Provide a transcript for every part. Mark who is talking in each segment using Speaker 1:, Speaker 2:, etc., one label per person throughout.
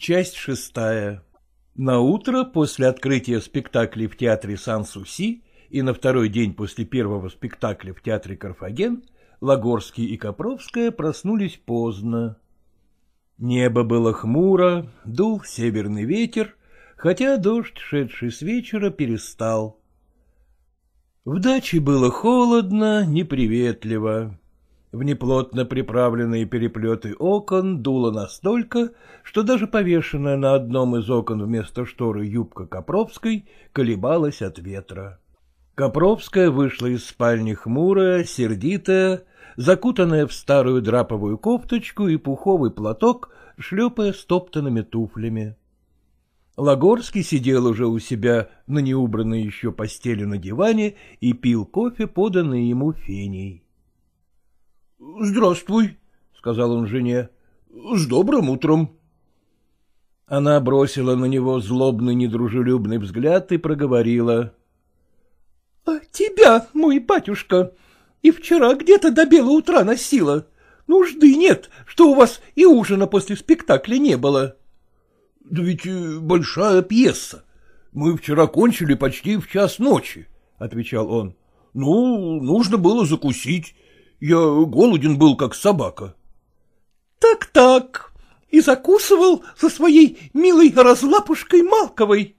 Speaker 1: Часть шестая На утро после открытия спектаклей в театре Сан-Суси и на второй день после первого спектакля в театре Карфаген Лагорский и Копровская проснулись поздно. Небо было хмуро, дул северный ветер, хотя дождь, шедший с вечера, перестал. В даче было холодно, неприветливо. В неплотно приправленные переплеты окон дуло настолько, что даже повешенная на одном из окон вместо шторы юбка Копровской колебалась от ветра. Копровская вышла из спальни хмурая, сердитая, закутанная в старую драповую кофточку и пуховый платок, шлепая стоптанными туфлями. Лагорский сидел уже у себя на неубранной еще постели на диване и пил кофе, поданный ему феней.
Speaker 2: — Здравствуй, — сказал он жене. — С добрым утром.
Speaker 1: Она бросила на него злобный недружелюбный взгляд и проговорила. — А тебя, мой батюшка, и вчера где-то до белого утра носила. Нужды нет, что у вас и ужина после спектакля не было.
Speaker 2: — Да ведь э, большая пьеса. Мы вчера кончили почти в час ночи, — отвечал он. — Ну, нужно было закусить. Я голоден был, как собака.
Speaker 1: Так — Так-так, и закусывал со своей милой разлапушкой Малковой.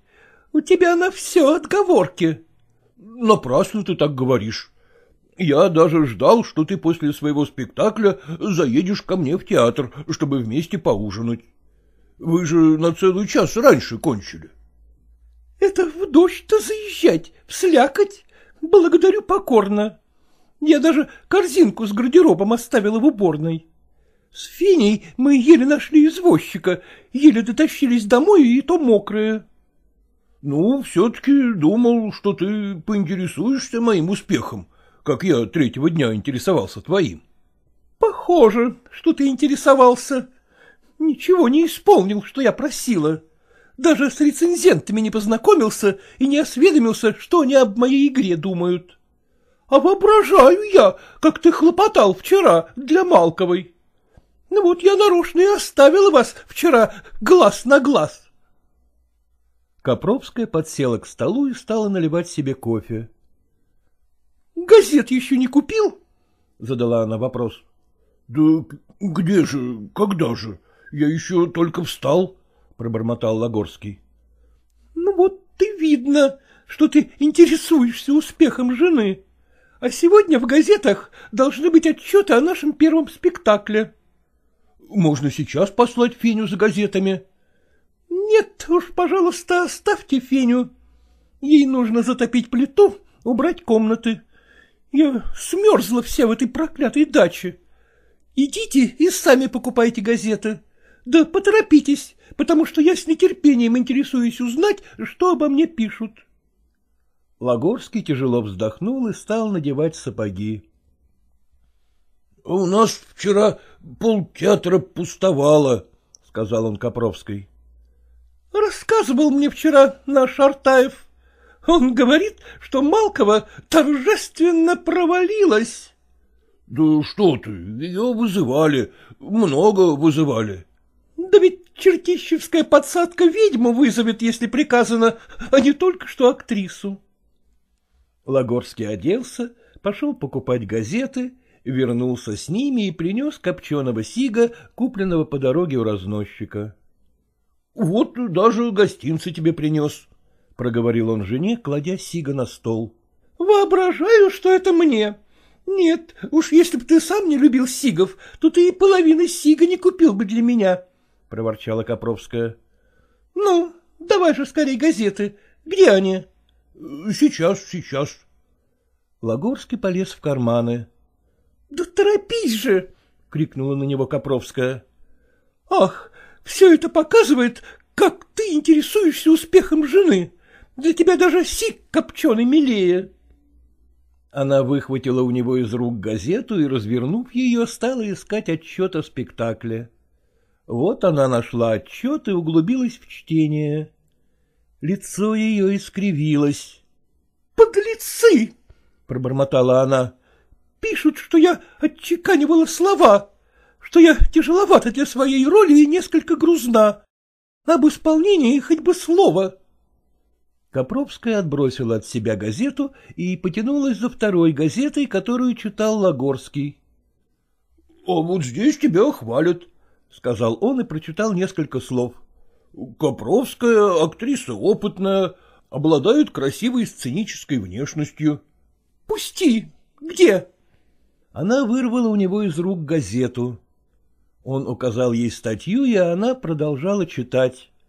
Speaker 1: У тебя на все отговорки.
Speaker 2: — Напрасно ты так говоришь. Я даже ждал, что ты после своего спектакля заедешь ко мне в театр, чтобы вместе поужинать. Вы же на целый час раньше кончили.
Speaker 1: — Это в дождь-то заезжать, вслякать. Благодарю покорно. Я даже корзинку с гардеробом оставила в уборной. С Финей мы еле нашли извозчика, еле дотащились домой, и то мокрые.
Speaker 2: — Ну, все-таки думал, что ты поинтересуешься моим успехом, как я третьего дня интересовался твоим.
Speaker 1: — Похоже, что ты интересовался. Ничего не исполнил, что я просила. Даже с рецензентами не познакомился и не осведомился, что они об моей игре думают. — а воображаю я, как ты хлопотал вчера для Малковой. Ну вот я нарочно и оставила вас вчера глаз на глаз. Копровская подсела к столу и стала наливать себе кофе. — Газет еще не купил? — задала она вопрос.
Speaker 2: — Да где же, когда же? Я еще только встал, — пробормотал Лагорский.
Speaker 1: — Ну вот ты видно, что ты интересуешься успехом жены. А сегодня в газетах должны быть отчеты о нашем первом спектакле.
Speaker 2: Можно сейчас послать Феню за газетами.
Speaker 1: Нет уж, пожалуйста, оставьте Феню. Ей нужно затопить плиту, убрать комнаты. Я смерзла вся в этой проклятой даче. Идите и сами покупайте газеты. Да поторопитесь, потому что я с нетерпением интересуюсь узнать, что обо мне пишут. Лагорский тяжело вздохнул и стал надевать сапоги.
Speaker 2: — У нас вчера полтеатра пустовало, — сказал он Копровской.
Speaker 1: — Рассказывал мне вчера наш Артаев. Он говорит, что Малкова торжественно провалилась.
Speaker 2: — Да что ты, ее вызывали, много вызывали.
Speaker 1: — Да ведь чертищевская подсадка ведьму вызовет, если приказано, а не только что актрису. Лагорский оделся, пошел покупать газеты, вернулся с ними и принес копченого сига, купленного по дороге у разносчика.
Speaker 2: — Вот даже гостинцы тебе принес, — проговорил он жене, кладя сига на стол.
Speaker 1: — Воображаю, что это мне. Нет, уж если бы ты сам не любил сигов, то ты и половины сига не купил бы для меня, — проворчала Копровская. — Ну, давай же скорее газеты. Где они?
Speaker 2: — Сейчас, сейчас.
Speaker 1: Лагорский полез в карманы. — Да торопись же! — крикнула на него Копровская. — Ах, все это показывает, как ты интересуешься успехом жены. Для тебя даже сик копченый милее. Она выхватила у него из рук газету и, развернув ее, стала искать отчет о спектакле. Вот она нашла отчет и углубилась в чтение. Лицо ее искривилось. — Подлецы! — пробормотала она. — Пишут, что я отчеканивала слова, что я тяжеловата для своей роли и несколько грузна.
Speaker 2: Об исполнении хоть бы слово.
Speaker 1: Копровская отбросила от себя газету и потянулась за второй газетой, которую читал Лагорский.
Speaker 2: — А вот здесь тебя хвалят, — сказал он и прочитал несколько слов. — Копровская, актриса опытная, обладает красивой сценической внешностью. — Пусти! Где?
Speaker 1: Она вырвала у него из рук газету. Он указал ей статью, и она продолжала читать.
Speaker 2: —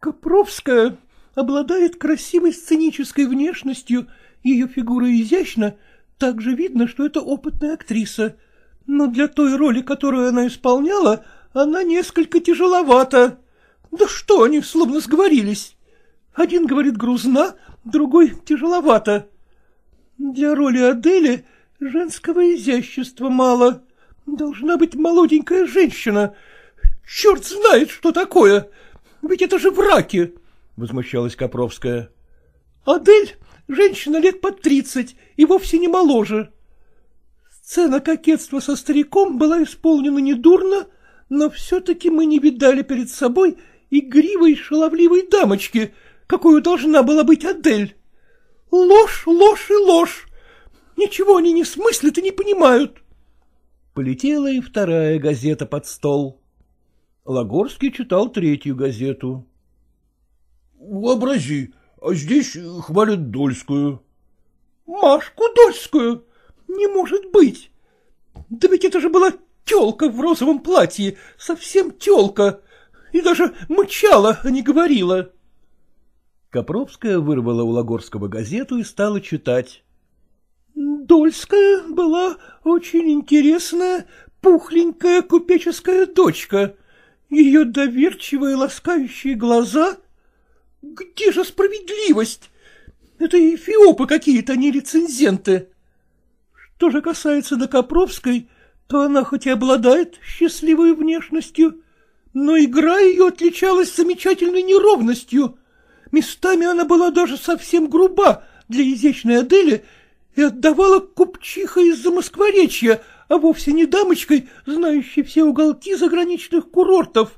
Speaker 2: Копровская обладает красивой сценической внешностью, ее фигура изящна, также видно, что это опытная актриса. Но для той роли, которую она исполняла, она несколько тяжеловата. Да что они словно сговорились? Один говорит грузна, другой тяжеловато. Для роли Адели женского изящества мало. Должна быть молоденькая женщина. Черт знает, что такое. Ведь это же враки возмущалась Копровская. — Адель — женщина лет под тридцать и вовсе не моложе. Сцена кокетства со стариком была исполнена недурно, но все-таки мы не видали перед собой игривой шаловливой дамочки, какую должна была быть Адель. Ложь, ложь и ложь. Ничего они не смыслят и не понимают.
Speaker 1: Полетела и вторая газета под стол. Лагорский читал третью газету.
Speaker 2: Вообрази, а здесь хвалят Дольскую. — Машку Дольскую? Не может быть! Да ведь это же была телка в розовом платье, совсем телка, и даже мычала, а не говорила.
Speaker 1: Копровская вырвала у Лагорского газету и стала читать.
Speaker 2: Дольская была очень интересная, пухленькая купеческая дочка. Ее доверчивые ласкающие глаза где же справедливость? Это эфиопы какие-то, а не рецензенты. Что же касается до Копровской, то она хоть и обладает счастливой внешностью, но игра ее отличалась замечательной неровностью. Местами она была даже совсем груба для изящной Адели и отдавала купчиха из-за Москворечья, а вовсе не дамочкой, знающей все уголки заграничных курортов.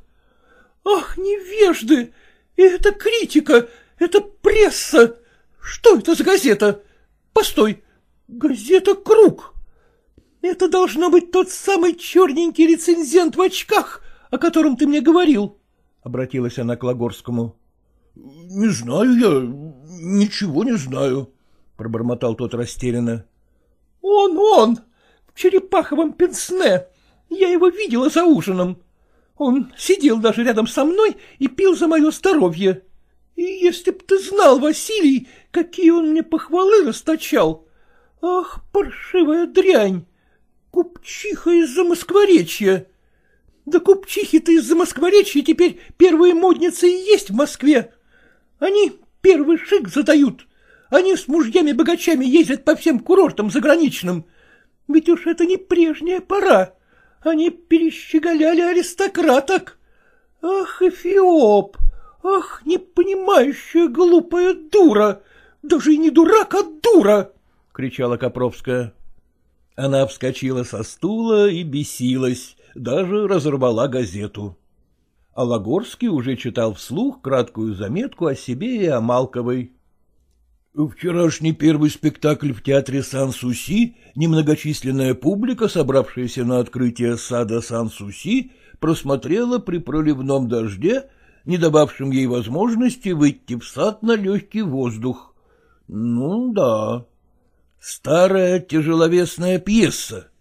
Speaker 2: Ах, невежды! И это критика, это пресса. Что это за газета? Постой, газета «Круг». Это должно быть тот самый черненький рецензент в очках, о котором ты мне говорил, — обратилась она к Лагорскому. — Не знаю я, ничего не знаю, — пробормотал тот растерянно. — Он, он, в черепаховом пенсне. Я его видела за ужином. Он сидел даже рядом со мной и пил за мое здоровье. И если б ты знал, Василий, какие он мне похвалы расточал. Ах, паршивая дрянь! Купчиха из-за Москворечья. Да купчихи-то из-за Москворечья теперь первые модницы и есть в Москве. Они первый шик задают. Они с мужьями-богачами ездят по всем курортам заграничным. Ведь уж это не прежняя пора. Они перещеголяли аристократок. Ах, Эфиоп! Ах, непонимающая глупая дура! Даже и не дурак, а дура! — кричала Копровская.
Speaker 1: Она вскочила со стула и бесилась, даже разорвала газету. А Лагорский уже читал вслух краткую заметку о себе и о Малковой.
Speaker 2: Вчерашний первый спектакль в театре Сан-Суси немногочисленная публика, собравшаяся на открытие сада Сан-Суси, просмотрела при проливном дожде, не дававшем ей возможности выйти в сад на легкий воздух. Ну да, старая тяжеловесная пьеса.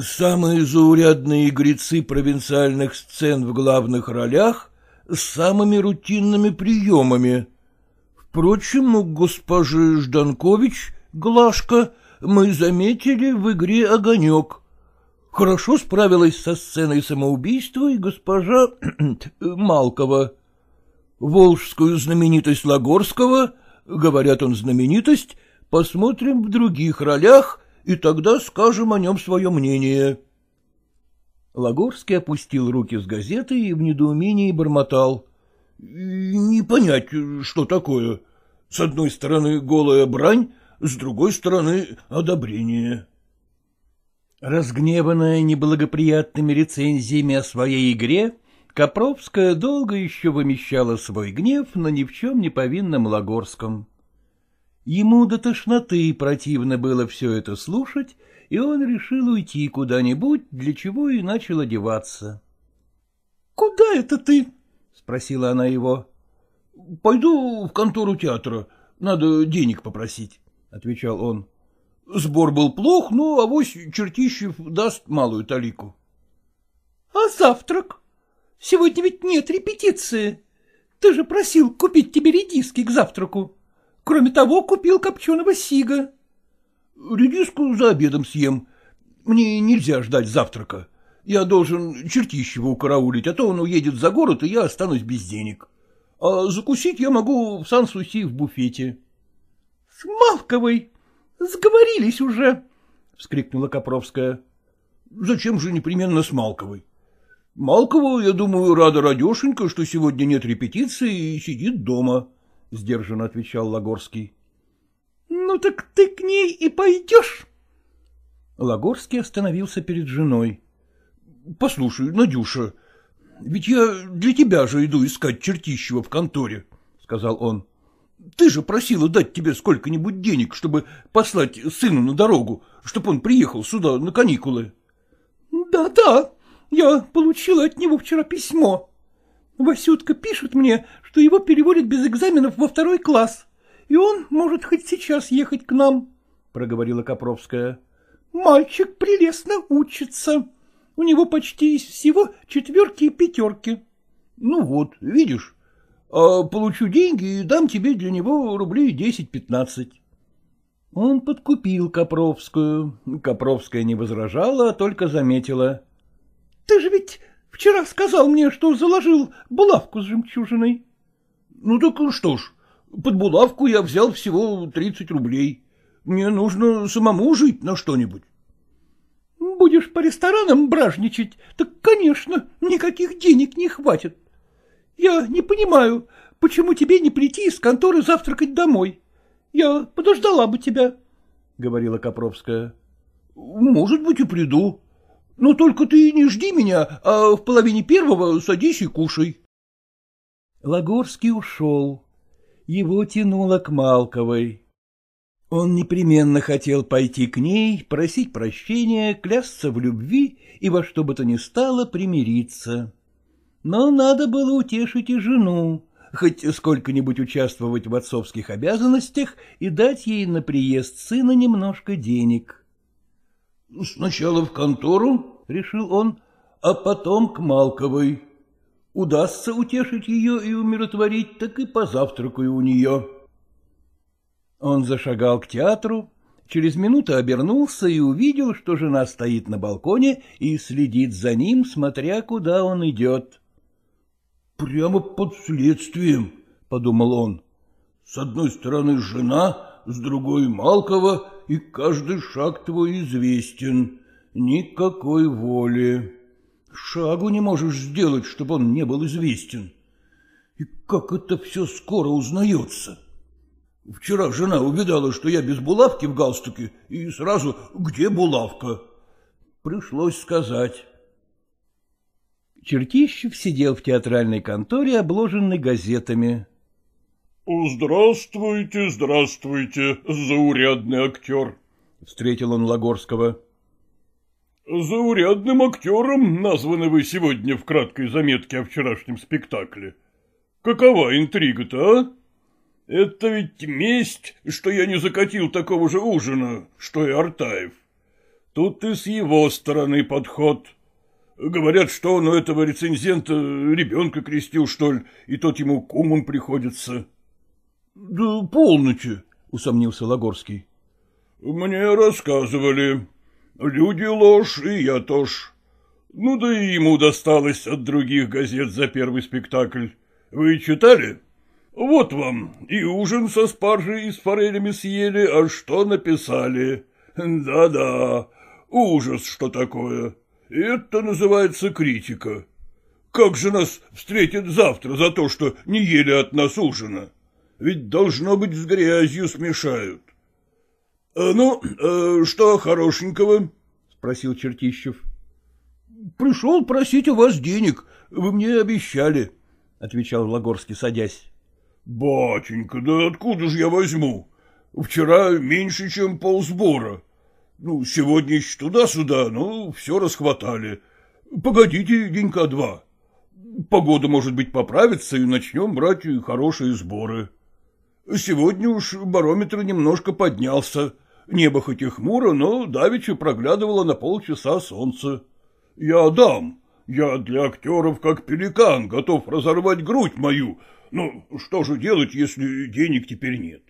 Speaker 2: Самые заурядные игрецы провинциальных сцен в главных ролях с самыми рутинными приемами — Впрочем, у госпожи Жданкович, Глашка, мы заметили в игре огонек. Хорошо справилась со сценой самоубийства и госпожа Малкова. Волжскую знаменитость Лагорского, говорят он знаменитость, посмотрим в других ролях, и тогда скажем о нем свое мнение.
Speaker 1: Лагорский опустил руки с газеты и в недоумении бормотал.
Speaker 2: — Не понять, что такое. С одной стороны голая брань, с другой стороны одобрение.
Speaker 1: Разгневанная неблагоприятными рецензиями о своей игре, Копровская долго еще вымещала свой гнев на ни в чем не повинном Лагорском. Ему до тошноты противно было все это слушать, и он решил уйти куда-нибудь, для чего и начал одеваться. — Куда это ты? — спросила она его. — Пойду в контору театра, надо денег попросить, — отвечал он. Сбор был плох, но авось Чертищев даст малую талику. — А завтрак? Сегодня ведь нет репетиции. Ты же просил купить тебе редиски к завтраку. Кроме того, купил копченого сига. — Редиску за обедом съем. Мне нельзя ждать завтрака. Я должен Чертищева укараулить, а то он уедет за город, и я останусь без денег. А закусить я могу в Сан-Суси в буфете. — С Малковой! Сговорились уже! — вскрикнула Копровская. — Зачем же непременно с Малковой? Малкова, я думаю, рада радешенька, что сегодня нет репетиции и сидит дома, — сдержанно отвечал Лагорский. — Ну так ты к ней и пойдешь? Лагорский остановился перед женой. — Послушай, Надюша, ведь я для тебя же иду искать чертищего в конторе, — сказал он. Ты же просила дать тебе сколько-нибудь денег, чтобы послать сыну на дорогу, чтобы он приехал сюда на каникулы. Да, — Да-да, я получила от него вчера письмо. Васютка пишет мне, что его переводят без экзаменов во второй класс, и он может хоть сейчас ехать к нам, — проговорила Копровская. — Мальчик прелестно учится. У него почти из всего четверки и пятерки. — Ну вот, видишь, а получу деньги и дам тебе для него рублей десять-пятнадцать. Он подкупил Копровскую. Копровская не возражала, а только заметила. — Ты же ведь вчера сказал мне, что заложил булавку с жемчужиной. — Ну так что ж, под булавку я взял всего тридцать рублей. Мне нужно самому жить на что-нибудь. — Будешь по ресторанам бражничать, так, конечно, никаких денег не хватит. Я не понимаю, почему тебе не прийти из конторы завтракать домой? Я подождала бы тебя, — говорила Копровская. — Может быть, и приду. Но только ты не жди меня, а в половине первого садись и кушай. Лагорский ушел. Его тянуло к Малковой. Он непременно хотел пойти к ней, просить прощения, клясться в любви и во что бы то ни стало примириться. Но надо было утешить и жену, хоть сколько-нибудь участвовать в отцовских обязанностях и дать ей на приезд сына немножко денег. — Сначала в контору, — решил он, — а потом к Малковой. Удастся утешить ее и умиротворить, так и позавтракаю у нее. Он зашагал к театру, через минуту обернулся и увидел, что жена стоит на балконе и следит за ним, смотря, куда он идет. — Прямо под следствием, — подумал он. — С одной стороны жена, с другой Малкова, и каждый шаг твой известен. Никакой воли. Шагу не можешь сделать, чтобы он не был известен. И как это все скоро узнается? Вчера жена увидала, что я без булавки в галстуке, и сразу «Где булавка?» Пришлось сказать. Чертищев сидел в театральной конторе, обложенной газетами.
Speaker 2: — Здравствуйте, здравствуйте, заурядный актер, — встретил он Лагорского. — Заурядным актером названы вы сегодня в краткой заметке о вчерашнем спектакле. Какова интрига-то, а? Это ведь месть, что я не закатил такого же ужина, что и Артаев. Тут и с его стороны подход — Говорят, что он у этого рецензента ребенка крестил, что ли, и тот ему кумом приходится. — Да полноте, — усомнился Лагорский. — Мне рассказывали. Люди ложь, и я тоже. Ну да и ему досталось от других газет за первый спектакль. Вы читали? Вот вам и ужин со спаржей и с форелями съели, а что написали? Да-да, ужас, что такое. Это называется критика. Как же нас встретят завтра за то, что не ели от нас ужина? Ведь, должно быть, с грязью смешают. А, — Ну, а что хорошенького? — спросил Чертищев. — Пришел просить у вас денег. Вы мне обещали, — отвечал Лагорский, садясь.
Speaker 3: — Батенька, да откуда же я возьму? Вчера меньше, чем полсбора. Ну, сегодня еще туда-сюда, ну, все расхватали. Погодите денька два. Погода, может быть, поправится, и начнем брать хорошие сборы. Сегодня уж барометр немножко поднялся. Небо хоть и хмуро, но давеча проглядывало на полчаса солнце. Я дам. Я для актеров, как пеликан, готов разорвать грудь мою. Ну, что же делать, если денег теперь нет?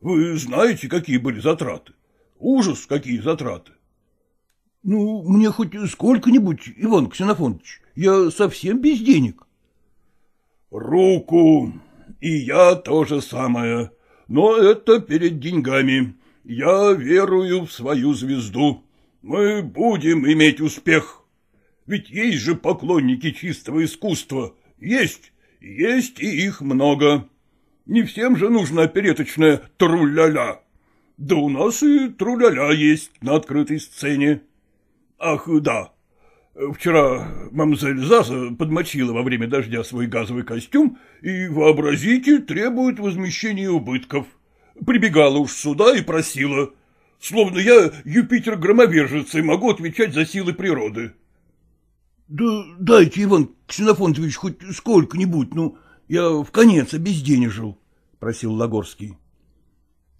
Speaker 3: Вы знаете, какие были затраты? Ужас, какие затраты.
Speaker 2: — Ну, мне хоть сколько-нибудь, Иван Ксенофонович, я совсем без денег.
Speaker 3: — Руку, и я то же самое, но это перед деньгами. Я верую в свою звезду. Мы будем иметь успех. Ведь есть же поклонники чистого искусства. Есть, есть и их много. Не всем же нужно опереточное тру-ля-ля. Да у нас и тру-ля-ля есть на открытой сцене. Ах, да. Вчера мамзель Заза подмочила во время дождя свой газовый костюм и, вообразите, требует возмещения убытков. Прибегала уж сюда и просила. Словно я Юпитер-громовержец и могу отвечать за силы природы.
Speaker 2: — Да дайте, Иван Ксенофонтович, хоть сколько-нибудь, ну, я в конец обезденежил, — просил Лагорский.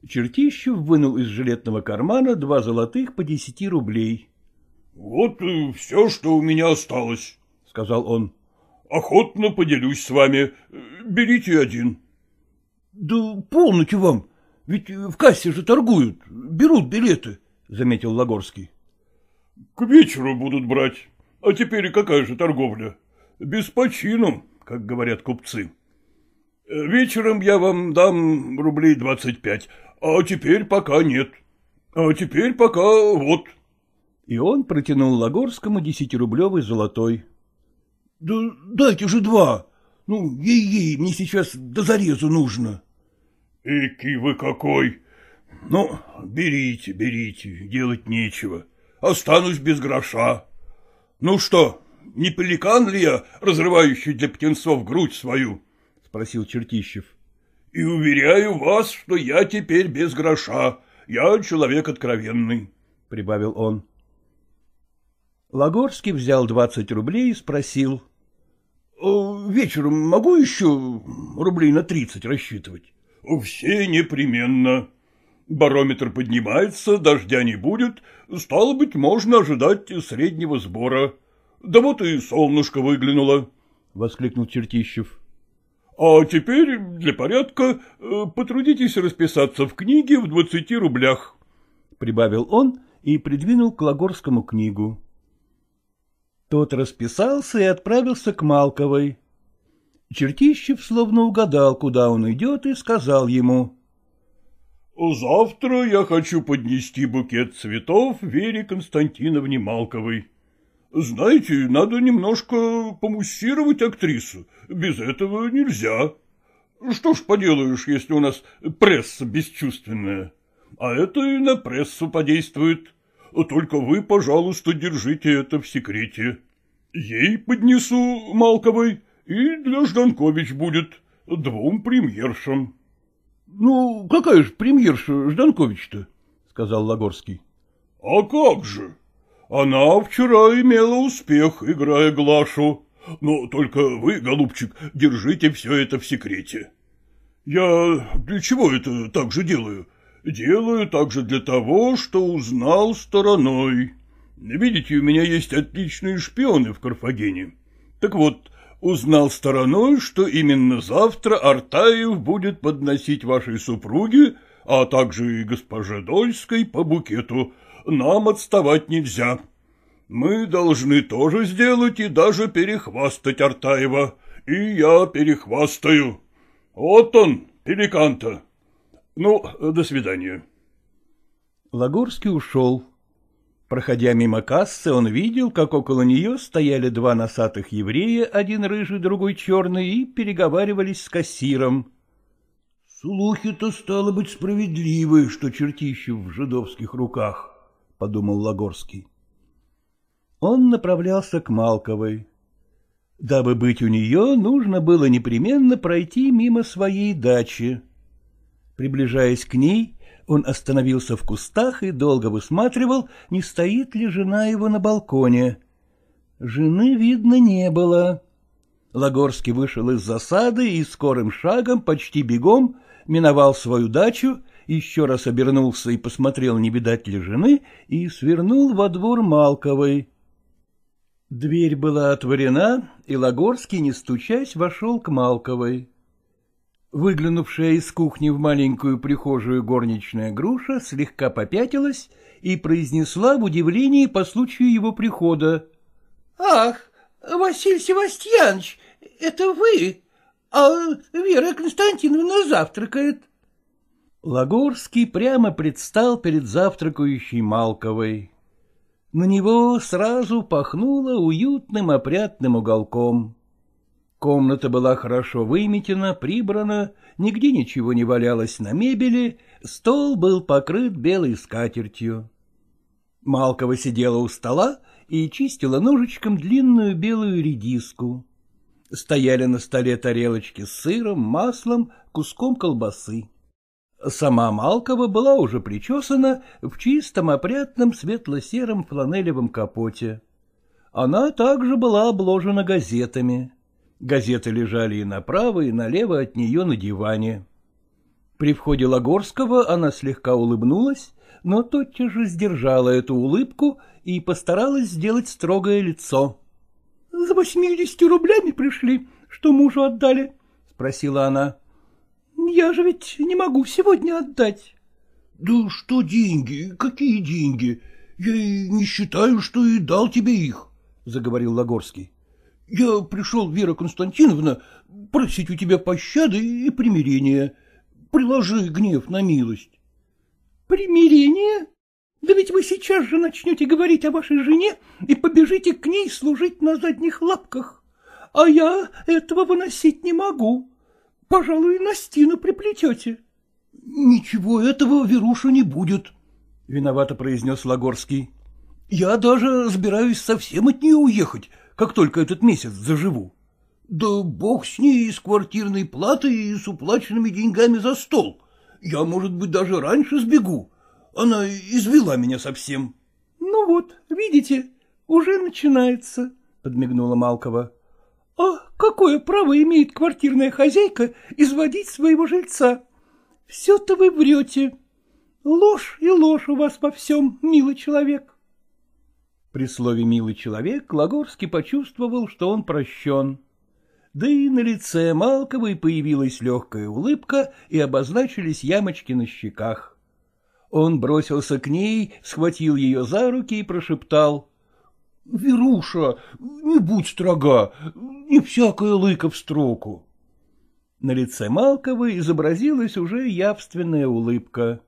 Speaker 2: Чертищев вынул из жилетного кармана два золотых по десяти рублей.
Speaker 3: — Вот и все, что у меня осталось, — сказал он. — Охотно поделюсь с вами. Берите один.
Speaker 2: — Да полноте вам, ведь в кассе же торгуют, берут билеты, — заметил Лагорский.
Speaker 3: — К вечеру будут брать. А теперь какая же торговля? Без почину, как говорят купцы. Вечером я вам дам рублей двадцать пять, а теперь пока нет. А теперь пока вот.
Speaker 2: И он протянул Лагорскому десятирублевый золотой. — Да дайте же два. Ну, ей-ей, мне сейчас до зарезу нужно.
Speaker 3: — Эки вы какой! Ну, берите, берите, делать нечего. Останусь без гроша. Ну что, не пеликан ли я, разрывающий для птенцов грудь свою? — спросил Чертищев. — И уверяю вас, что я теперь без гроша. Я человек откровенный, — прибавил он.
Speaker 2: Лагорский взял двадцать рублей и спросил. — Вечером могу еще рублей на тридцать рассчитывать?
Speaker 3: — Все непременно. Барометр поднимается, дождя не будет, стало быть, можно ожидать среднего сбора. Да вот и солнышко выглянуло, — воскликнул Чертищев. — А теперь, для порядка, э, потрудитесь расписаться в книге в двадцати рублях, —
Speaker 2: прибавил он и придвинул к Лагорскому книгу. Тот расписался и отправился к Малковой. Чертищев словно угадал, куда он идет, и сказал ему.
Speaker 3: — Завтра я хочу поднести букет цветов Вере Константиновне Малковой. Знаете, надо немножко помуссировать актрису, без этого нельзя. Что ж поделаешь, если у нас пресса бесчувственная? А это и на прессу подействует. Только вы, пожалуйста, держите это в секрете. Ей поднесу Малковой, и для Жданкович будет, двум премьершам.
Speaker 2: — Ну, какая же премьерша Жданкович-то? — сказал Лагорский.
Speaker 3: — А как же? Она вчера имела успех, играя Глашу. Но только вы, голубчик, держите все это в секрете. Я для чего это так же делаю? Делаю также для того, что узнал стороной. Видите, у меня есть отличные шпионы в Карфагене. Так вот, узнал стороной, что именно завтра Артаев будет подносить вашей супруге, а также и госпоже Дольской по букету. Нам отставать нельзя. Мы должны тоже сделать и даже перехвастать Артаева. И я перехвастаю. Вот он, пеликанта. Ну, до свидания.
Speaker 2: Лагорский ушел. Проходя мимо кассы, он видел, как около нее стояли два носатых еврея, один рыжий, другой черный, и переговаривались с кассиром. — Слухи-то стало быть справедливы, что чертищев в жидовских руках, — подумал Лагорский. Он направлялся к Малковой.
Speaker 1: Дабы быть у нее, нужно было непременно пройти мимо своей дачи. Приближаясь к ней, он остановился в кустах и долго высматривал, не стоит ли жена его на балконе. Жены видно не было. Лагорский вышел из засады и скорым шагом, почти бегом, миновал свою дачу, еще раз обернулся и посмотрел, не видать ли жены, и свернул во двор Малковой. Дверь была отворена, и Лагорский, не стучась, вошел к Малковой. Выглянувшая из кухни в маленькую прихожую горничная груша слегка попятилась и произнесла в удивлении по случаю его прихода.
Speaker 4: — Ах, Василий Севастьянович, это вы? А Вера Константиновна завтракает.
Speaker 1: Лагорский прямо предстал перед завтракающей Малковой. На него сразу пахнуло уютным опрятным уголком. Комната была хорошо выметена, прибрана, нигде ничего не валялось на мебели, стол был покрыт белой скатертью. Малкова сидела у стола и чистила ножичком длинную белую редиску. Стояли на столе тарелочки с сыром, маслом, куском колбасы. Сама Малкова была уже причесана в чистом, опрятном, светло-сером фланелевом капоте. Она также была обложена газетами. Газеты лежали и направо, и налево от нее на диване. При входе Лагорского она слегка улыбнулась, но тотчас же сдержала эту улыбку и постаралась сделать строгое лицо.
Speaker 4: — За восьмидесятью рублями пришли, что мужу отдали? — спросила она. — Я же ведь не могу сегодня отдать.
Speaker 2: — Да что деньги, какие деньги? Я не считаю, что и дал тебе их, — заговорил Лагорский. Я пришел, Вера Константиновна, просить у тебя пощады и примирения. Приложи гнев на милость.
Speaker 4: — Примирение? Да ведь вы сейчас же начнете говорить о вашей жене и побежите к ней служить на задних лапках. А я этого выносить не могу. Пожалуй, на стену приплетете.
Speaker 2: — Ничего этого, Веруша, не будет, — виновато произнес Лагорский. — Я даже собираюсь совсем от нее уехать, как только этот месяц заживу. Да бог с ней, с квартирной платой и с уплаченными деньгами за стол. Я, может быть, даже раньше сбегу. Она извела меня совсем.
Speaker 4: — Ну вот, видите, уже начинается, — подмигнула Малкова. — А какое право имеет квартирная хозяйка изводить своего жильца? Все-то вы врете. Ложь и ложь у вас во всем, милый человек.
Speaker 1: При слове «милый человек» Лагорский почувствовал, что он прощен. Да и на лице Малковой появилась легкая улыбка и обозначились ямочки на щеках. Он бросился к ней, схватил ее за руки и прошептал. — Веруша, не будь строга, не всякая лыка в строку. На лице Малковой изобразилась уже явственная улыбка.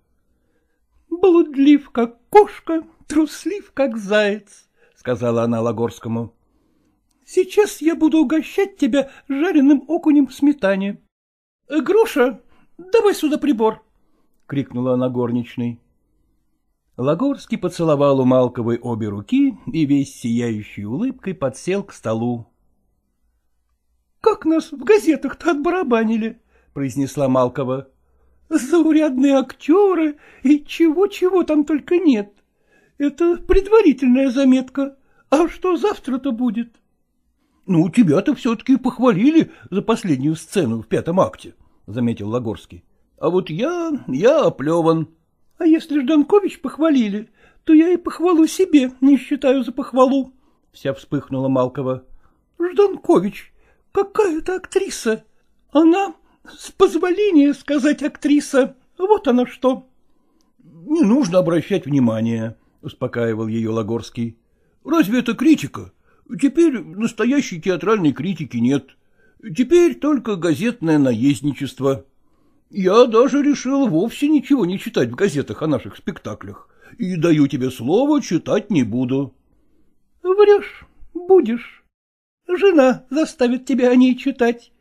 Speaker 4: — Блудлив, как кошка, труслив, как заяц, — сказала она Лагорскому. — Сейчас я буду угощать тебя жареным окунем в сметане. — Груша, давай сюда прибор, — крикнула она горничной.
Speaker 1: Лагорский поцеловал у Малковой обе руки и весь сияющей улыбкой подсел к столу.
Speaker 4: — Как нас в газетах-то отбарабанили, — произнесла Малкова. — Заурядные актеры и чего-чего там только нет. Это предварительная заметка. А что завтра-то будет?
Speaker 2: — Ну, тебя-то все-таки похвалили за последнюю сцену в пятом акте, — заметил Лагорский. — А вот я, я оплеван.
Speaker 4: — А если Жданкович похвалили, то я и похвалу себе не считаю за похвалу, — вся вспыхнула Малкова. — Жданкович, какая-то актриса. Она, с позволения сказать, актриса. Вот она что.
Speaker 2: — Не нужно обращать внимания, — успокаивал ее Лагорский. — Разве это критика? Теперь настоящей театральной критики нет. Теперь только газетное наездничество. Я даже решил вовсе ничего не читать в газетах о наших спектаклях. И даю тебе слово, читать не буду.
Speaker 4: — Врешь, будешь. Жена заставит тебя о ней читать.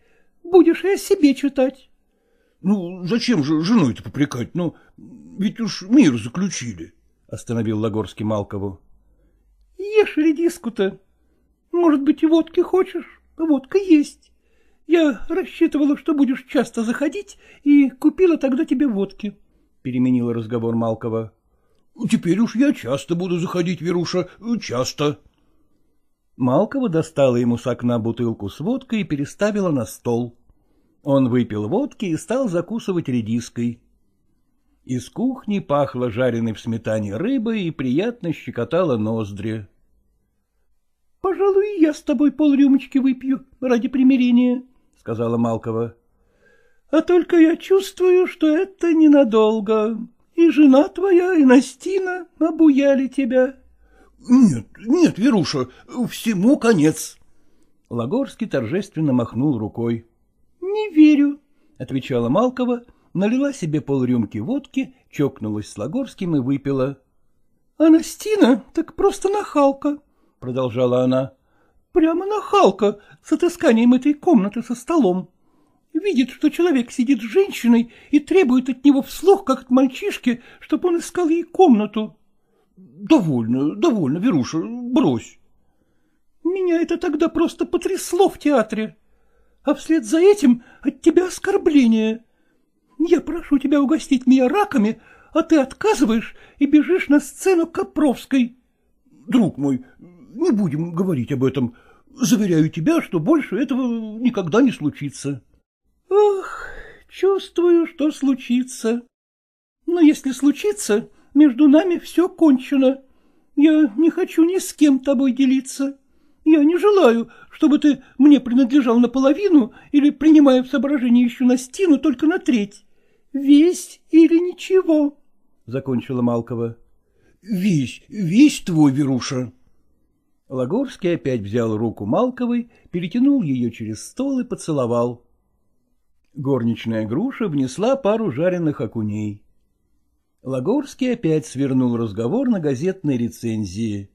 Speaker 4: Будешь и о себе читать.
Speaker 2: — Ну, зачем же жену-то попрекать? Ну, ведь уж мир заключили. —— остановил Лагорский Малкову.
Speaker 4: — Ешь редиску-то. Может быть, и водки хочешь? Водка есть. Я рассчитывала, что будешь часто заходить, и купила тогда тебе водки, — переменила разговор Малкова.
Speaker 2: — Теперь уж я часто буду заходить, Веруша, часто.
Speaker 1: Малкова достала ему с окна бутылку с водкой и переставила на стол. Он выпил водки и стал закусывать редиской. Из кухни пахло жареной в сметане рыбой и приятно щекотало ноздри.
Speaker 4: — Пожалуй, я с тобой полрюмочки выпью ради примирения, — сказала Малкова. — А только я чувствую, что это ненадолго. И жена твоя, и Настина обуяли тебя.
Speaker 2: — Нет, нет, Веруша, всему конец.
Speaker 1: Лагорский торжественно махнул рукой.
Speaker 4: — Не верю, —
Speaker 1: отвечала Малкова, налила себе полрюмки водки, чокнулась с Лагорским и выпила.
Speaker 4: — А Настина так просто нахалка, — продолжала она. — Прямо нахалка с отысканием этой комнаты со столом видит, что человек сидит с женщиной и требует от него вслух, как от мальчишки, чтобы он искал ей комнату.
Speaker 2: — Довольно, довольно, Веруша, брось.
Speaker 4: Меня это тогда просто потрясло в театре. А вслед за этим от тебя оскорбление. Я прошу тебя угостить меня раками, а ты отказываешь и бежишь на сцену Копровской.
Speaker 2: — Друг мой, не будем говорить об этом. Заверяю тебя, что больше этого никогда не случится.
Speaker 4: Ах, чувствую, что случится. Но если случится, между нами все кончено. Я не хочу ни с кем тобой делиться. Я не желаю, чтобы ты мне принадлежал наполовину или, принимая в соображение еще на стену, только на треть. Весь или ничего, — закончила Малкова.
Speaker 2: — Весь, весь твой, Веруша.
Speaker 1: Лагорский опять взял руку Малковой, перетянул ее через стол и поцеловал. Горничная груша внесла пару жареных окуней. Лагорский опять свернул разговор на газетной рецензии.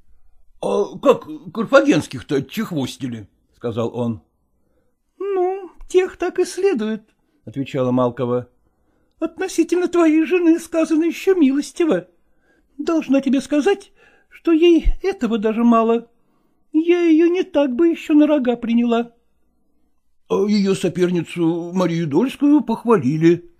Speaker 2: — А как карфагенских-то чехвостили? — сказал он.
Speaker 4: — Ну, тех так и следует, — отвечала Малкова. — Относительно твоей жены сказано еще милостиво. Должна тебе сказать, что ей этого даже мало. Я ее не так бы еще на рога приняла.
Speaker 2: — а ее соперницу Марию Дольскую похвалили.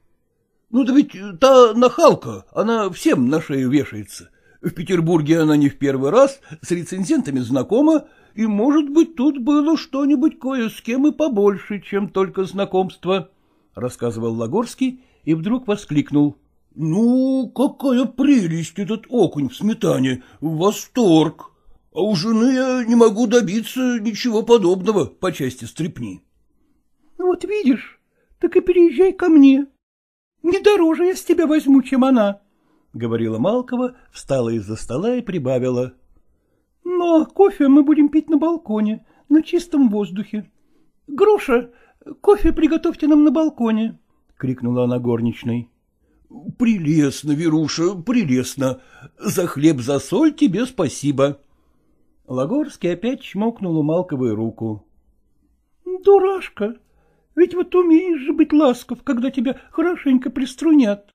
Speaker 2: Ну да ведь та нахалка, она всем на шею вешается. В Петербурге она не в первый раз, с рецензентами знакома, и, может быть, тут было что-нибудь кое с кем и побольше, чем только знакомство, — рассказывал Лагорский и вдруг воскликнул. — Ну, какая прелесть этот окунь в сметане, восторг! А у жены я не могу добиться ничего подобного по части стрепни.
Speaker 4: Ну вот видишь, так и переезжай ко мне. Не дороже я с тебя возьму, чем она, — говорила Малкова, встала из-за стола и прибавила. — Ну, а кофе мы будем пить на балконе, на чистом воздухе. — Груша, кофе приготовьте нам на балконе, — крикнула она горничной.
Speaker 2: — Прелестно, Веруша, прелестно. За хлеб, за соль тебе спасибо.
Speaker 1: Лагорский опять чмокнул у Малковой руку.
Speaker 4: — Дурашка, ведь вот умеешь же быть ласков, когда тебя хорошенько приструнят.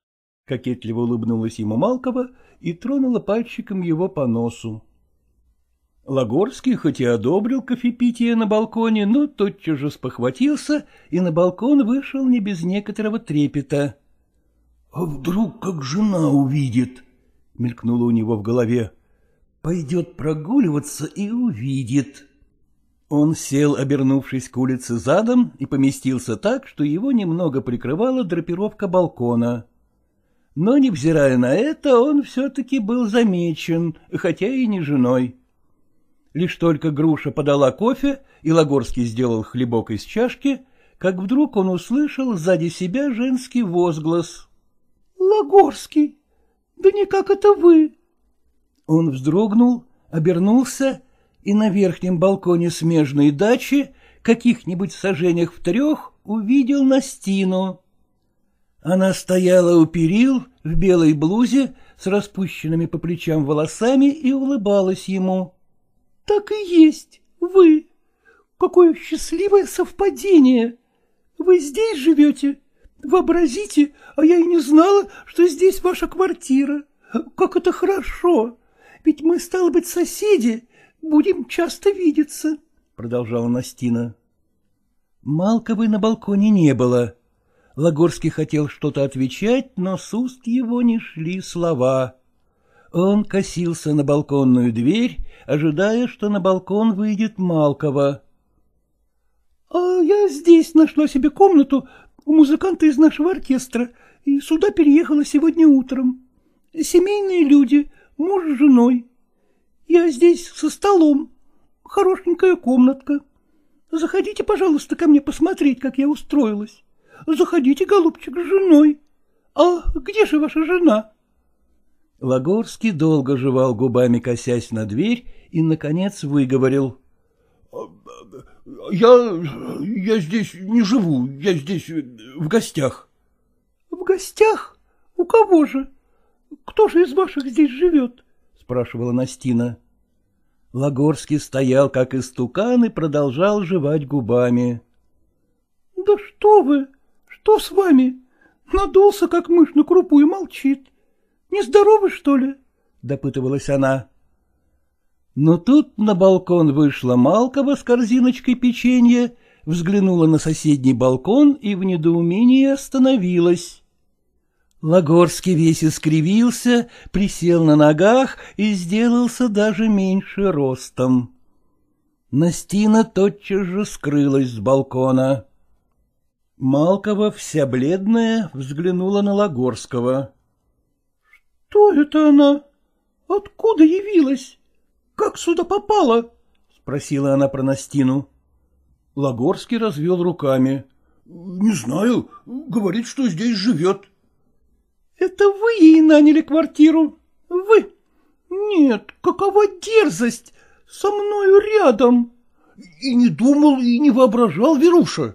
Speaker 1: Кокетливо улыбнулась ему Малкова и тронула пальчиком его по носу. Лагорский хоть и одобрил кофепитие на балконе, но тотчас же спохватился и на балкон вышел не без некоторого трепета.
Speaker 2: — А вдруг как жена увидит? — мелькнуло у него в голове. — Пойдет прогуливаться и увидит.
Speaker 1: Он сел, обернувшись к улице задом, и поместился так, что его немного прикрывала драпировка балкона. Но, невзирая на это, он все-таки был замечен, хотя и не женой. Лишь только груша подала кофе, и Лагорский сделал хлебок из чашки, как вдруг он услышал сзади себя женский возглас.
Speaker 4: — Лагорский! Да никак это вы!
Speaker 1: Он вздрогнул, обернулся и на верхнем балконе смежной дачи, каких-нибудь сажениях в трех, увидел Настину. Она стояла у перил в белой блузе с распущенными по плечам волосами и улыбалась ему.
Speaker 4: — Так и есть, вы. Какое счастливое совпадение. Вы здесь живете? Вообразите, а я и не знала, что здесь ваша квартира. Как это хорошо. Ведь мы, стало быть, соседи, Будем часто видеться.
Speaker 1: — продолжала Настина. Малковой на балконе не было. Лагорский хотел что-то отвечать, но с уст его не шли слова. Он косился на балконную дверь, ожидая, что на балкон выйдет Малкова. — А я здесь нашла себе комнату у музыканта из нашего оркестра, и сюда переехала сегодня утром. Семейные люди, муж с женой. Я здесь со столом. Хорошенькая комнатка. Заходите, пожалуйста, ко мне посмотреть, как я устроилась. Заходите, голубчик, с женой. А где же ваша жена? Лагорский долго жевал губами, косясь на дверь, и, наконец, выговорил.
Speaker 2: — Я... я здесь не живу, я здесь в гостях.
Speaker 4: — В гостях? У кого же? Кто же из ваших здесь живет? — спрашивала Настина.
Speaker 1: Лагорский стоял, как истукан, и продолжал жевать губами.
Speaker 4: — Да что вы! Что с вами? Надулся, как мышь на крупу, и молчит. Нездоровы, что ли? — допытывалась она.
Speaker 1: Но тут на балкон вышла Малкова с корзиночкой печенья, взглянула на соседний балкон и в недоумении остановилась. Лагорский весь искривился, присел на ногах и сделался даже меньше ростом. Настина тотчас же скрылась с балкона. Малкова, вся бледная, взглянула на Лагорского.
Speaker 4: — Что это она? Откуда явилась? Как сюда попала? — спросила она про Настину.
Speaker 2: Лагорский развел руками. — Не знаю, говорит, что здесь живет.
Speaker 4: —— Это вы ей наняли квартиру? Вы? Нет, какова дерзость! Со мною рядом.
Speaker 2: И не думал, и не воображал Веруша.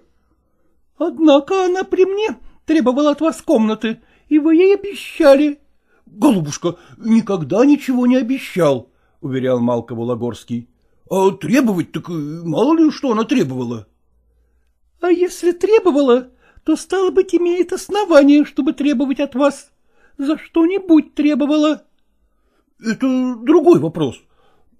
Speaker 4: Однако она при мне требовала от вас комнаты, и вы ей обещали.
Speaker 2: — Голубушка, никогда ничего не обещал, — уверял Малкову Лагорский. — А требовать так мало ли что она требовала.
Speaker 4: — А если требовала, то, стало быть, имеет основание, чтобы требовать от вас за что-нибудь требовала.
Speaker 2: — Это другой вопрос.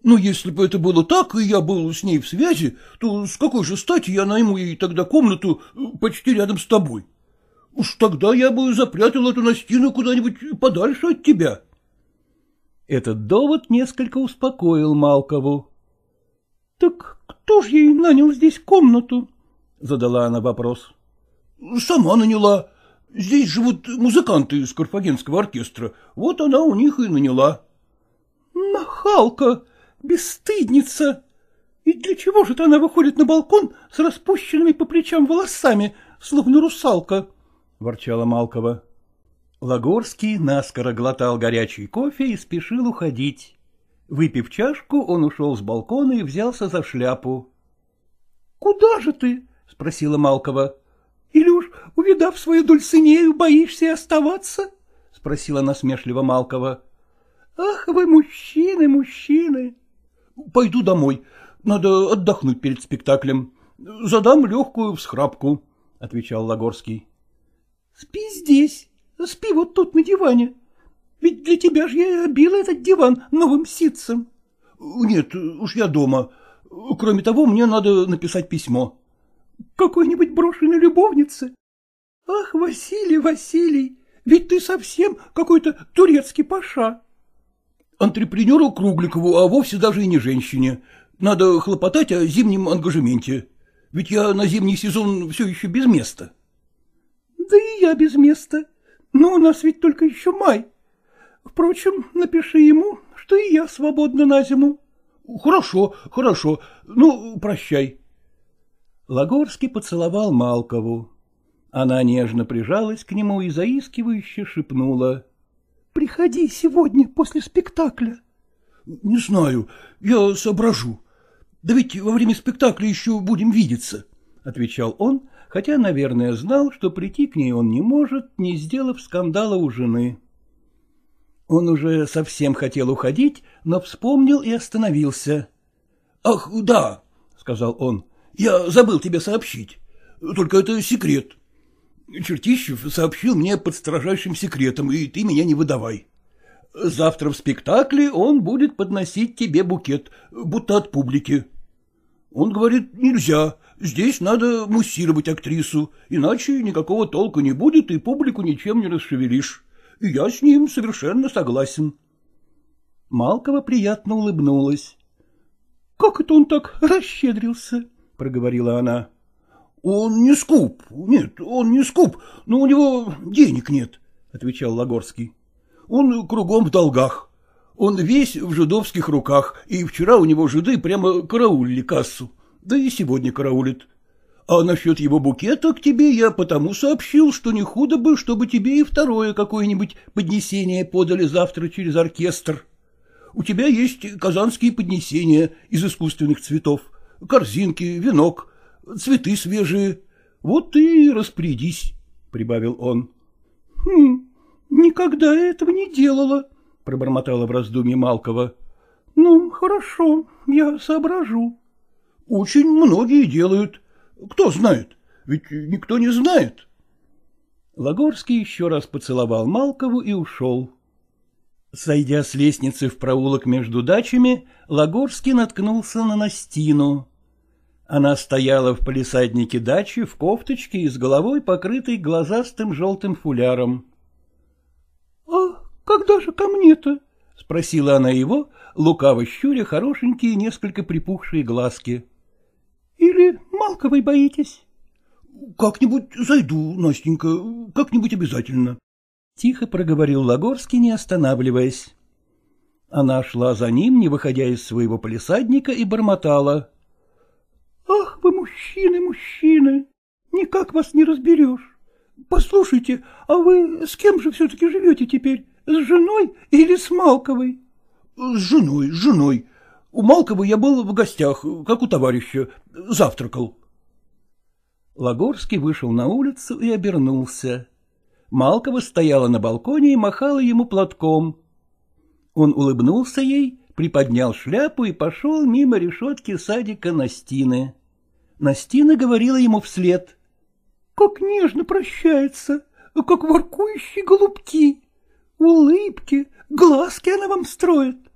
Speaker 2: Но если бы это было так, и я был с ней в связи, то с какой же стати я найму ей тогда комнату э, почти рядом с тобой? Уж тогда я бы запрятал эту Настину куда-нибудь подальше от тебя.
Speaker 1: Этот довод несколько успокоил Малкову.
Speaker 4: — Так кто ж ей нанял здесь комнату? — задала она вопрос.
Speaker 2: — Сама наняла. Здесь живут музыканты из Карфагенского оркестра. Вот она у них и наняла.
Speaker 4: — Нахалка! Бесстыдница! И для чего же она выходит на балкон с распущенными по плечам волосами, словно русалка? — ворчала Малкова.
Speaker 1: Лагорский наскоро глотал горячий кофе и спешил уходить. Выпив чашку, он ушел с балкона и взялся за шляпу.
Speaker 4: — Куда же ты? — спросила Малкова. Или уж, увидав свою Дульцинею, боишься оставаться? — спросила насмешливо Малкова. — Ах, вы мужчины, мужчины!
Speaker 2: — Пойду домой. Надо отдохнуть перед спектаклем. Задам легкую всхрапку, — отвечал Лагорский.
Speaker 4: — Спи здесь, спи вот тут на диване. Ведь для тебя же я обила этот диван новым ситцем.
Speaker 2: — Нет, уж я дома. Кроме того, мне надо написать письмо.
Speaker 4: — какой-нибудь брошенной любовнице? Ах, Василий, Василий, ведь ты совсем какой-то турецкий паша.
Speaker 2: Антрепренеру Кругликову, а вовсе даже и не женщине. Надо хлопотать о зимнем ангажементе. Ведь я на зимний сезон все еще без места.
Speaker 4: Да и я без места. Но у нас ведь только еще май. Впрочем, напиши ему, что и я свободна на зиму.
Speaker 2: Хорошо, хорошо. Ну, прощай.
Speaker 1: Лагорский поцеловал Малкову. Она нежно прижалась к нему и заискивающе шепнула.
Speaker 4: — Приходи сегодня после спектакля.
Speaker 2: — Не знаю, я соображу. Да ведь во время спектакля еще будем видеться, — отвечал он, хотя, наверное, знал, что прийти к ней он не может, не сделав скандала у жены.
Speaker 1: Он уже совсем хотел уходить, но вспомнил и остановился.
Speaker 2: — Ах, да, — сказал он, я забыл тебе сообщить. Только это секрет. Чертищев сообщил мне под строжайшим секретом, и ты меня не выдавай. Завтра в спектакле он будет подносить тебе букет, будто от публики. Он говорит, нельзя, здесь надо муссировать актрису, иначе никакого толка не будет и публику ничем не расшевелишь. И я с ним совершенно согласен.
Speaker 1: Малкова приятно улыбнулась. — Как это он так расщедрился? — проговорила она.
Speaker 2: — Он не скуп, нет, он не скуп, но у него денег нет, — отвечал Лагорский. — Он кругом в долгах. Он весь в жидовских руках, и вчера у него жиды прямо караулили кассу, да и сегодня караулит. А насчет его букета к тебе я потому сообщил, что не худо бы, чтобы тебе и второе какое-нибудь поднесение подали завтра через оркестр. У тебя есть казанские поднесения из искусственных цветов, корзинки, венок, цветы свежие. Вот ты и распорядись, — прибавил он.
Speaker 1: — Хм, никогда этого не делала, — пробормотала в раздумье Малкова. — Ну, хорошо, я соображу.
Speaker 2: — Очень многие делают. Кто знает? Ведь никто не знает.
Speaker 1: Лагорский еще раз поцеловал Малкову и ушел. Сойдя с лестницы в проулок между дачами, Лагорский наткнулся на Настину. Она стояла в палисаднике дачи в кофточке и с головой покрытой глазастым желтым фуляром. — А когда же ко мне-то? — спросила она его, лукаво щуря хорошенькие, несколько припухшие глазки. — Или Малковой боитесь?
Speaker 2: — Как-нибудь зайду, Настенька, как-нибудь обязательно.
Speaker 1: — тихо проговорил Лагорский, не останавливаясь. Она шла за ним, не выходя из своего полисадника, и бормотала. — Ах вы, мужчины, мужчины! Никак вас не разберешь. Послушайте, а вы с кем же все-таки живете теперь? С женой или с Малковой?
Speaker 2: — С женой, с женой. У Малковой я был в гостях, как у товарища, завтракал.
Speaker 1: Лагорский вышел на улицу и обернулся. Малкова стояла на балконе и махала ему платком. Он улыбнулся ей, приподнял шляпу и пошел мимо решетки садика Настины. Настина говорила ему вслед. — Как нежно прощается, как воркующие голубки. Улыбки, глазки она вам строит.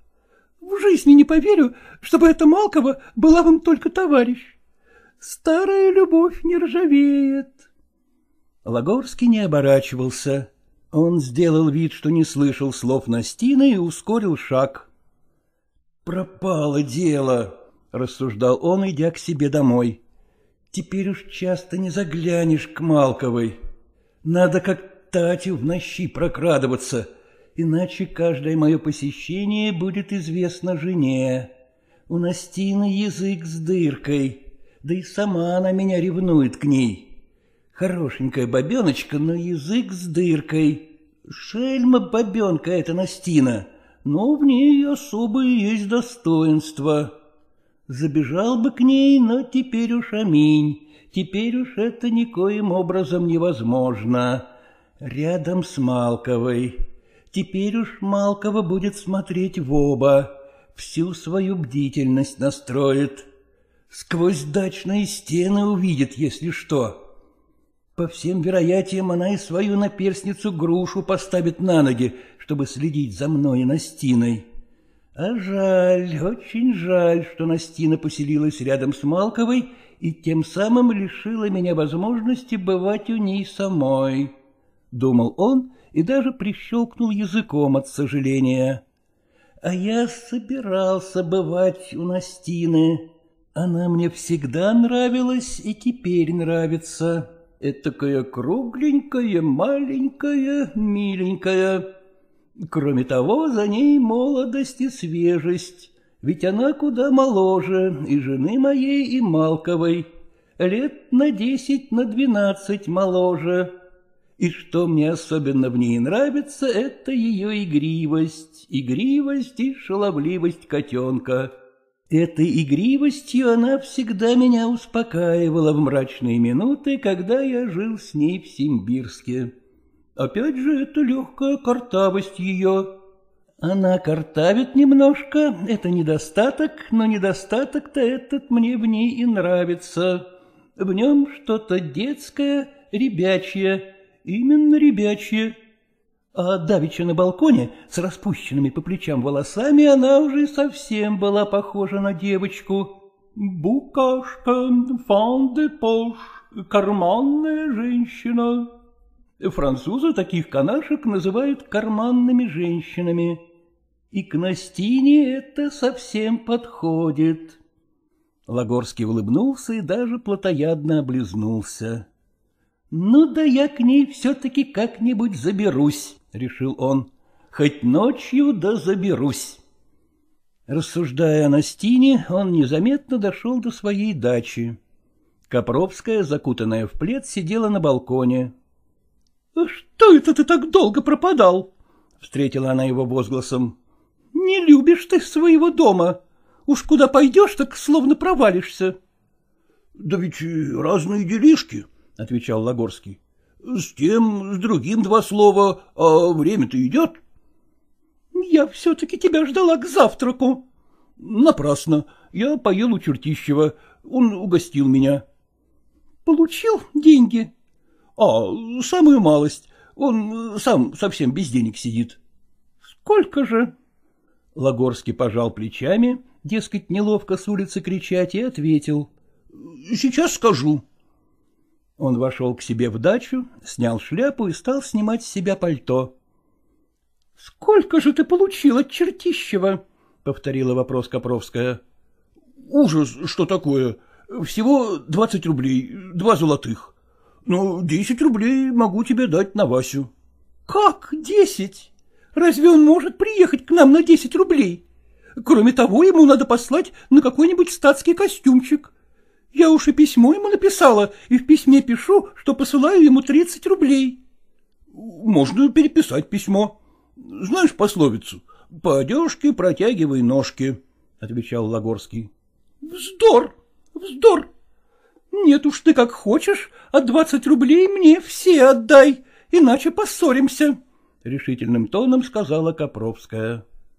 Speaker 1: В жизни не поверю, чтобы эта Малкова была вам только товарищ. Старая любовь не ржавеет. Лагорский не оборачивался. Он сделал вид, что не слышал слов Настины и ускорил шаг. «Пропало дело», — рассуждал он, идя к себе домой. «Теперь уж часто не заглянешь к Малковой. Надо как Татю в нощи прокрадываться, иначе каждое мое посещение будет известно жене. У Настины язык с дыркой, да и сама она меня ревнует к ней. Хорошенькая бабеночка, но язык с дыркой. Шельма бабенка эта Настина, но в ней особое есть достоинство. Забежал бы к ней, но теперь уж аминь, теперь уж это никоим образом невозможно. Рядом с Малковой. Теперь уж Малкова будет смотреть в оба, всю свою бдительность настроит. Сквозь дачные стены увидит, если что. По всем вероятиям она и свою наперстницу грушу поставит на ноги, чтобы следить за мной и Настиной. А жаль, очень жаль, что Настина поселилась рядом с Малковой и тем самым лишила меня возможности бывать у ней самой. Думал он и даже прищелкнул языком от сожаления. А я собирался бывать у Настины. Она мне всегда нравилась и теперь нравится. Этакая кругленькая, маленькая, миленькая. Кроме того, за ней молодость и свежесть, ведь она куда моложе и жены моей, и Малковой, лет на десять, на двенадцать моложе. И что мне особенно в ней нравится, это ее игривость, игривость и шаловливость котенка. Этой игривостью она всегда меня успокаивала в мрачные минуты, когда я жил с ней в Симбирске. Опять же, это легкая картавость ее. Она картавит немножко, это недостаток, но недостаток-то этот мне в ней и нравится. В нем что-то детское, ребячье, именно ребячье. А давеча на балконе с распущенными по плечам волосами она уже совсем была похожа на девочку.
Speaker 4: Букашка, фан де пош, карманная женщина. Французы таких канашек называют карманными женщинами. И к Настине это совсем подходит. Лагорский улыбнулся и даже плотоядно облизнулся. — Ну да я к ней все-таки как-нибудь заберусь, — решил он. — Хоть ночью да заберусь. Рассуждая о Настине, он незаметно дошел до своей дачи. Копровская, закутанная в плед, сидела на балконе. — Что это ты так долго пропадал? — встретила она его возгласом. — Не любишь ты своего дома. Уж куда пойдешь, так словно провалишься.
Speaker 2: — Да ведь разные делишки, — отвечал Лагорский. — С тем, с другим два слова, а время-то идет.
Speaker 4: — Я все-таки тебя ждала к завтраку.
Speaker 2: — Напрасно. Я поел у Чертищева. Он угостил меня.
Speaker 4: — Получил деньги?
Speaker 2: — А, самую малость. Он сам совсем без денег сидит.
Speaker 4: — Сколько же?
Speaker 1: Лагорский пожал плечами, дескать, неловко с улицы кричать, и ответил.
Speaker 2: — Сейчас скажу.
Speaker 1: Он вошел к себе в дачу, снял шляпу и стал снимать с себя пальто.
Speaker 4: — Сколько же ты получил от Чертищева?
Speaker 1: — повторила вопрос Копровская.
Speaker 2: — Ужас, что такое. Всего двадцать рублей, два золотых. Ну, десять рублей могу тебе дать на Васю.
Speaker 4: — Как десять? Разве он может приехать к нам на десять рублей? Кроме того, ему надо послать на какой-нибудь статский костюмчик. Я уж и письмо ему написала, и в письме пишу, что посылаю ему тридцать рублей.
Speaker 2: — Можно переписать письмо. Знаешь пословицу? По одежке протягивай ножки, — отвечал Лагорский.
Speaker 4: — Вздор, вздор. Нет уж ты как хочешь, а двадцать рублей мне все отдай, иначе поссоримся, — решительным тоном сказала Копровская.